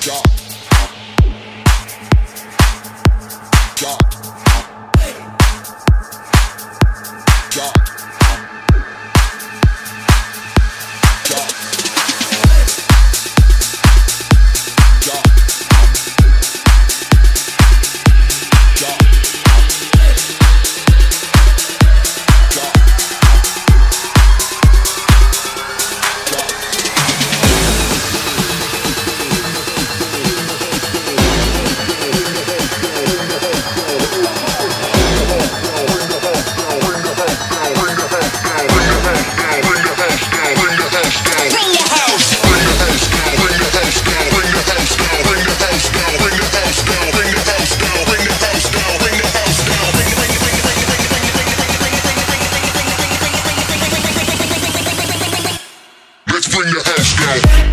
God. bring the house down.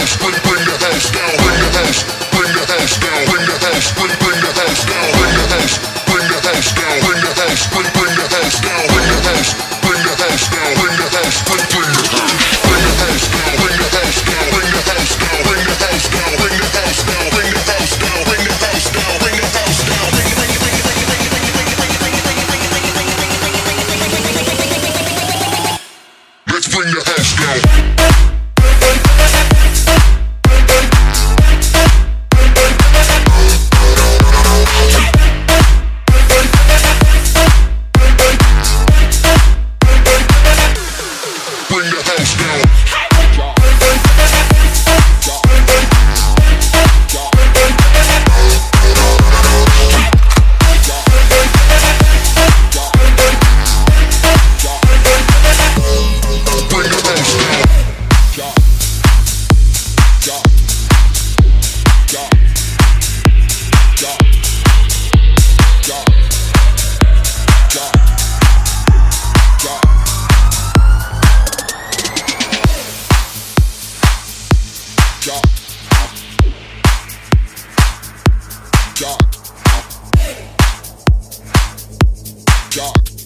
house, bring the house down, bring the house, bring the house down, bring the house, bring Dark. Dark.